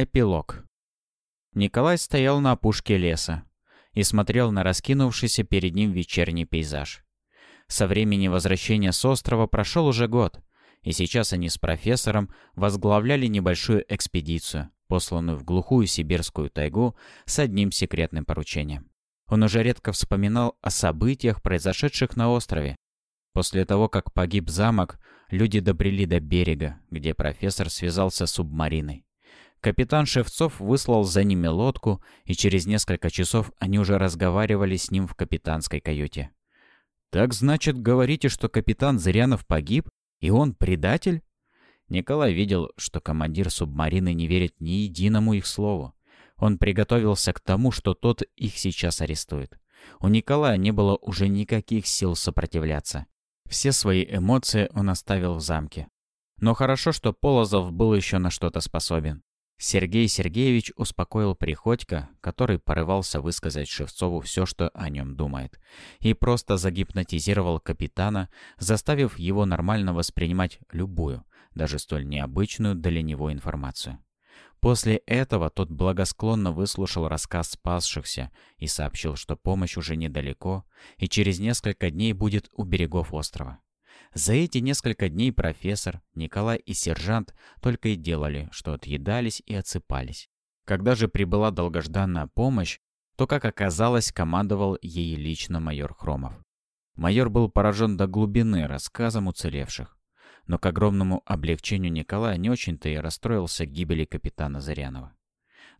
Эпилог. Николай стоял на опушке леса и смотрел на раскинувшийся перед ним вечерний пейзаж. Со времени возвращения с острова прошел уже год, и сейчас они с профессором возглавляли небольшую экспедицию, посланную в глухую сибирскую тайгу с одним секретным поручением. Он уже редко вспоминал о событиях, произошедших на острове. После того, как погиб замок, люди добрели до берега, где профессор связался с субмариной. Капитан Шевцов выслал за ними лодку, и через несколько часов они уже разговаривали с ним в капитанской каюте. «Так значит, говорите, что капитан Зырянов погиб, и он предатель?» Николай видел, что командир субмарины не верит ни единому их слову. Он приготовился к тому, что тот их сейчас арестует. У Николая не было уже никаких сил сопротивляться. Все свои эмоции он оставил в замке. Но хорошо, что Полозов был еще на что-то способен. Сергей Сергеевич успокоил Приходько, который порывался высказать Шевцову все, что о нем думает, и просто загипнотизировал капитана, заставив его нормально воспринимать любую, даже столь необычную для него информацию. После этого тот благосклонно выслушал рассказ спасшихся и сообщил, что помощь уже недалеко и через несколько дней будет у берегов острова. За эти несколько дней профессор, Николай и сержант только и делали, что отъедались и отсыпались. Когда же прибыла долгожданная помощь, то, как оказалось, командовал ей лично майор Хромов. Майор был поражен до глубины рассказом уцелевших. Но к огромному облегчению Николая не очень-то и расстроился гибели капитана Зарянова.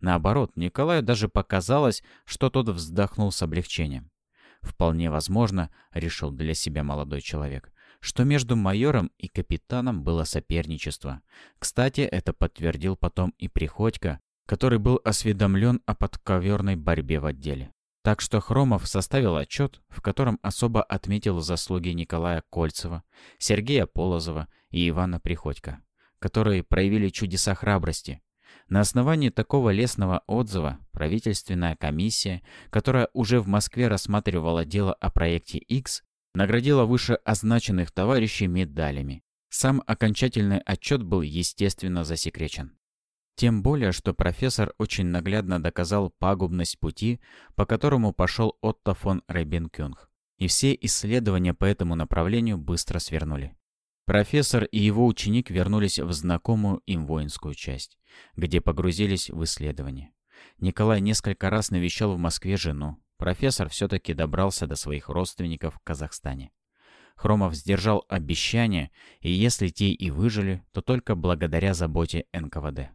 Наоборот, Николаю даже показалось, что тот вздохнул с облегчением. Вполне возможно, решил для себя молодой человек, что между майором и капитаном было соперничество. Кстати, это подтвердил потом и Приходько, который был осведомлен о подковерной борьбе в отделе. Так что Хромов составил отчет, в котором особо отметил заслуги Николая Кольцева, Сергея Полозова и Ивана Приходько, которые проявили чудеса храбрости. На основании такого лестного отзыва правительственная комиссия, которая уже в Москве рассматривала дело о проекте X, наградила вышеозначенных товарищей медалями. Сам окончательный отчет был, естественно, засекречен. Тем более, что профессор очень наглядно доказал пагубность пути, по которому пошел Отто фон Рейбенкюнг. И все исследования по этому направлению быстро свернули. Профессор и его ученик вернулись в знакомую им воинскую часть, где погрузились в исследования. Николай несколько раз навещал в Москве жену, профессор все-таки добрался до своих родственников в Казахстане. Хромов сдержал обещание, и если те и выжили, то только благодаря заботе НКВД.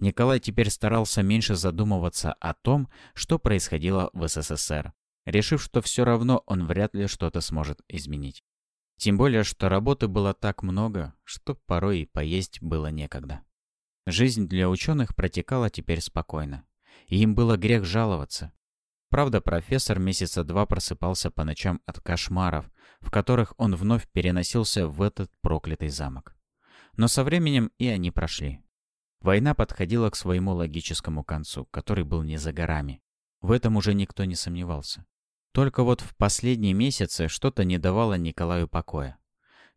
Николай теперь старался меньше задумываться о том, что происходило в СССР, решив, что все равно он вряд ли что-то сможет изменить. Тем более, что работы было так много, что порой и поесть было некогда. Жизнь для ученых протекала теперь спокойно. И им было грех жаловаться, Правда, профессор месяца два просыпался по ночам от кошмаров, в которых он вновь переносился в этот проклятый замок. Но со временем и они прошли. Война подходила к своему логическому концу, который был не за горами. В этом уже никто не сомневался. Только вот в последние месяцы что-то не давало Николаю покоя.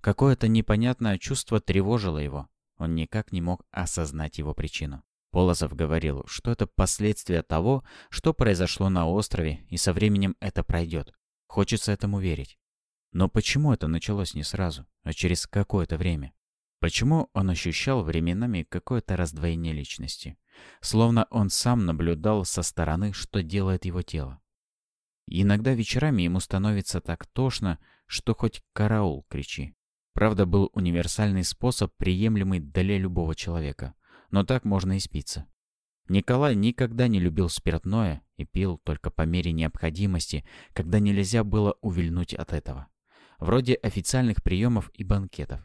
Какое-то непонятное чувство тревожило его. Он никак не мог осознать его причину. Полозов говорил, что это последствия того, что произошло на острове, и со временем это пройдет. Хочется этому верить. Но почему это началось не сразу, а через какое-то время? Почему он ощущал временами какое-то раздвоение личности? Словно он сам наблюдал со стороны, что делает его тело. Иногда вечерами ему становится так тошно, что хоть «караул» кричи. Правда, был универсальный способ, приемлемый для любого человека — но так можно и спиться. Николай никогда не любил спиртное и пил только по мере необходимости, когда нельзя было увильнуть от этого. Вроде официальных приемов и банкетов.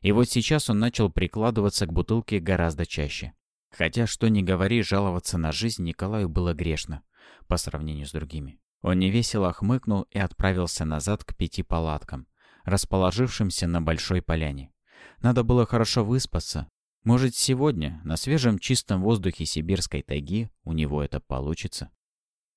И вот сейчас он начал прикладываться к бутылке гораздо чаще. Хотя, что ни говори, жаловаться на жизнь Николаю было грешно, по сравнению с другими. Он невесело хмыкнул и отправился назад к пяти палаткам, расположившимся на большой поляне. Надо было хорошо выспаться, может, сегодня, на свежем чистом воздухе сибирской тайги, у него это получится?